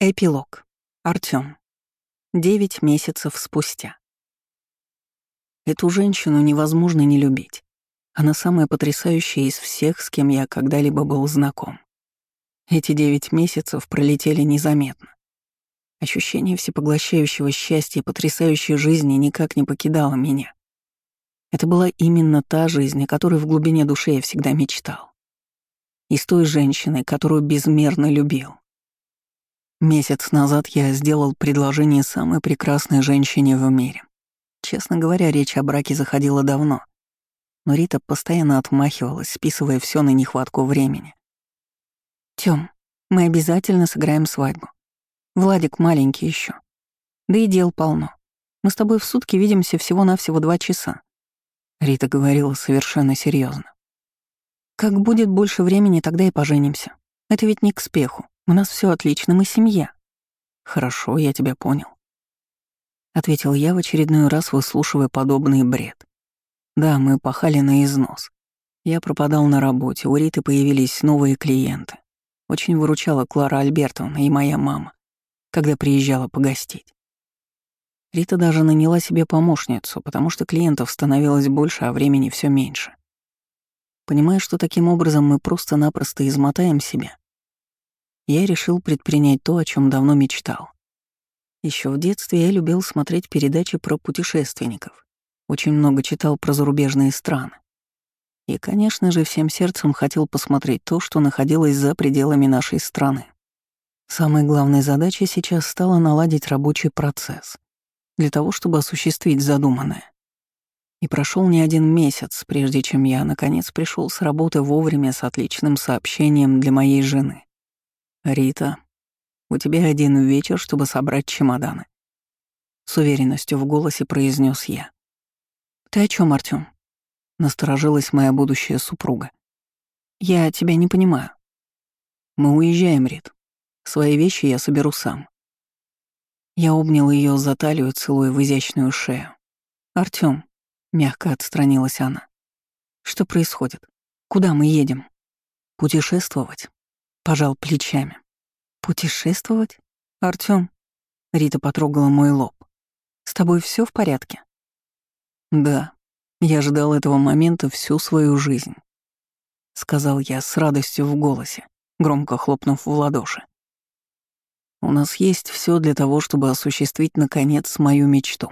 Эпилог. Артём. Девять месяцев спустя. Эту женщину невозможно не любить. Она самая потрясающая из всех, с кем я когда-либо был знаком. Эти девять месяцев пролетели незаметно. Ощущение всепоглощающего счастья и потрясающей жизни никак не покидало меня. Это была именно та жизнь, о которой в глубине души я всегда мечтал. И с той женщиной, которую безмерно любил. Месяц назад я сделал предложение самой прекрасной женщине в мире. Честно говоря, речь о браке заходила давно. Но Рита постоянно отмахивалась, списывая все на нехватку времени. Тём, мы обязательно сыграем свадьбу. Владик маленький еще. Да и дел полно. Мы с тобой в сутки видимся всего-навсего два часа. Рита говорила совершенно серьезно. Как будет больше времени, тогда и поженимся. Это ведь не к спеху. У нас все отлично, мы семья. Хорошо, я тебя понял. Ответил я в очередной раз, выслушивая подобный бред. Да, мы пахали на износ. Я пропадал на работе, у Риты появились новые клиенты. Очень выручала Клара Альбертовна и моя мама, когда приезжала погостить. Рита даже наняла себе помощницу, потому что клиентов становилось больше, а времени все меньше. Понимая, что таким образом мы просто-напросто измотаем себя, я решил предпринять то, о чем давно мечтал. Еще в детстве я любил смотреть передачи про путешественников. Очень много читал про зарубежные страны. И, конечно же, всем сердцем хотел посмотреть то, что находилось за пределами нашей страны. Самой главной задачей сейчас стало наладить рабочий процесс для того, чтобы осуществить задуманное. И прошел не один месяц, прежде чем я, наконец, пришел с работы вовремя с отличным сообщением для моей жены. «Рита, у тебя один вечер, чтобы собрать чемоданы». С уверенностью в голосе произнес я. «Ты о чем, Артём?» Насторожилась моя будущая супруга. «Я тебя не понимаю». «Мы уезжаем, Рит. Свои вещи я соберу сам». Я обнял ее за талию, целуя в изящную шею. «Артём», — мягко отстранилась она. «Что происходит? Куда мы едем?» «Путешествовать», пожал плечами. «Путешествовать? Артём?» Рита потрогала мой лоб. «С тобой все в порядке?» «Да, я ждал этого момента всю свою жизнь», — сказал я с радостью в голосе, громко хлопнув в ладоши. «У нас есть все для того, чтобы осуществить, наконец, мою мечту».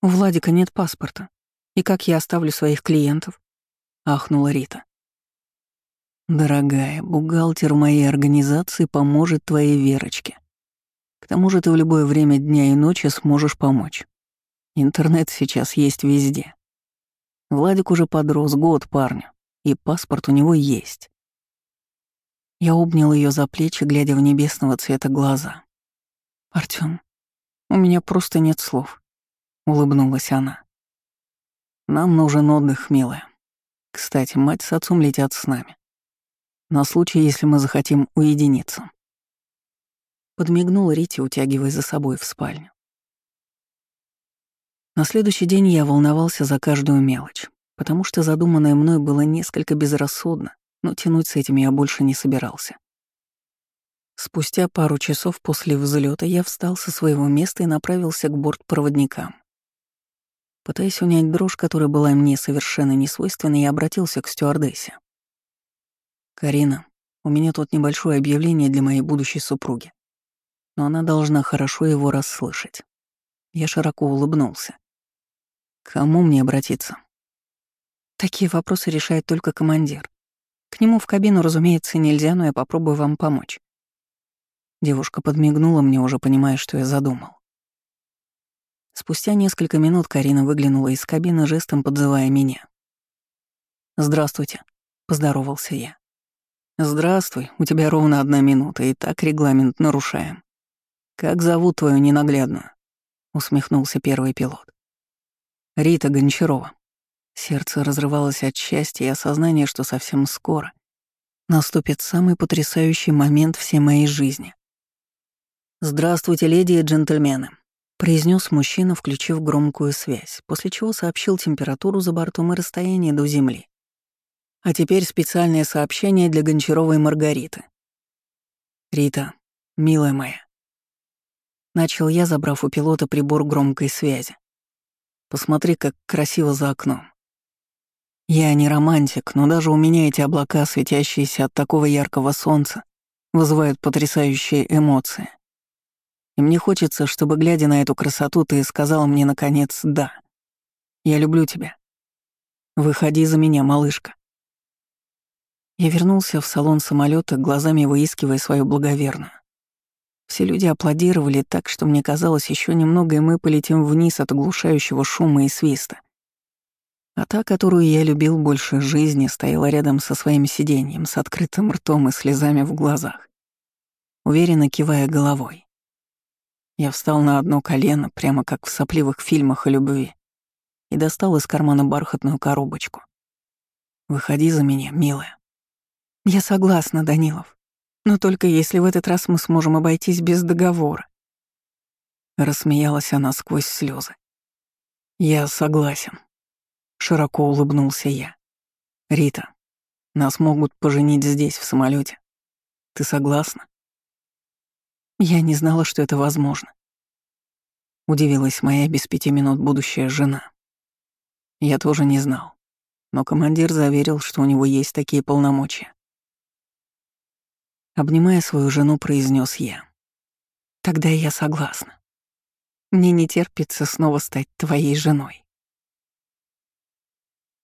«У Владика нет паспорта. И как я оставлю своих клиентов?» — ахнула Рита. Дорогая, бухгалтер моей организации поможет твоей Верочке. К тому же ты в любое время дня и ночи сможешь помочь. Интернет сейчас есть везде. Владик уже подрос, год парню, и паспорт у него есть. Я обнял ее за плечи, глядя в небесного цвета глаза. «Артём, у меня просто нет слов», — улыбнулась она. «Нам нужен отдых, милая. Кстати, мать с отцом летят с нами на случай, если мы захотим уединиться. Подмигнул Рити, утягивая за собой в спальню. На следующий день я волновался за каждую мелочь, потому что задуманное мной было несколько безрассудно, но тянуть с этим я больше не собирался. Спустя пару часов после взлета я встал со своего места и направился к бортпроводникам. Пытаясь унять дрожь, которая была мне совершенно несвойственна, я обратился к стюардессе. «Карина, у меня тут небольшое объявление для моей будущей супруги. Но она должна хорошо его расслышать». Я широко улыбнулся. «К кому мне обратиться?» «Такие вопросы решает только командир. К нему в кабину, разумеется, нельзя, но я попробую вам помочь». Девушка подмигнула мне, уже понимая, что я задумал. Спустя несколько минут Карина выглянула из кабины, жестом подзывая меня. «Здравствуйте», — поздоровался я. «Здравствуй, у тебя ровно одна минута, и так регламент нарушаем. Как зовут твою ненаглядную?» — усмехнулся первый пилот. «Рита Гончарова». Сердце разрывалось от счастья и осознания, что совсем скоро наступит самый потрясающий момент всей моей жизни. «Здравствуйте, леди и джентльмены», — произнес мужчина, включив громкую связь, после чего сообщил температуру за бортом и расстояние до Земли. А теперь специальное сообщение для Гончаровой Маргариты. «Рита, милая моя. Начал я, забрав у пилота прибор громкой связи. Посмотри, как красиво за окном. Я не романтик, но даже у меня эти облака, светящиеся от такого яркого солнца, вызывают потрясающие эмоции. И мне хочется, чтобы, глядя на эту красоту, ты сказала мне, наконец, «да». Я люблю тебя. Выходи за меня, малышка. Я вернулся в салон самолета, глазами выискивая свою благоверную. Все люди аплодировали так, что мне казалось, еще немного, и мы полетим вниз от оглушающего шума и свиста. А та, которую я любил больше жизни, стояла рядом со своим сиденьем, с открытым ртом и слезами в глазах, уверенно кивая головой. Я встал на одно колено, прямо как в сопливых фильмах о любви, и достал из кармана бархатную коробочку. «Выходи за меня, милая». «Я согласна, Данилов. Но только если в этот раз мы сможем обойтись без договора. Рассмеялась она сквозь слезы. Я согласен. Широко улыбнулся я. Рита, нас могут поженить здесь, в самолете. Ты согласна? Я не знала, что это возможно. Удивилась моя без пяти минут будущая жена. Я тоже не знал. Но командир заверил, что у него есть такие полномочия. Обнимая свою жену, произнес я. «Тогда я согласна. Мне не терпится снова стать твоей женой».